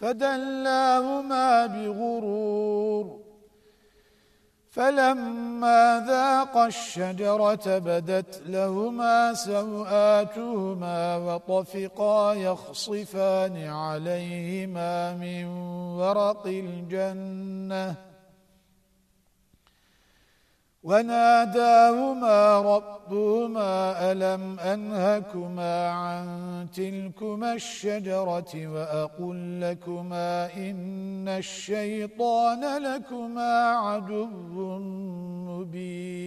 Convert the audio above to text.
فدلاهما بغرور. فلما ذاقا الشجرة بدت لهما سوآتهما وطفقا يخصفان عليهما من ورق الجنة. وناداهما ربهما ألم أنهكما عن تلكما الشجرة وأقول لكما إن الشيطان لكما عدو مبين.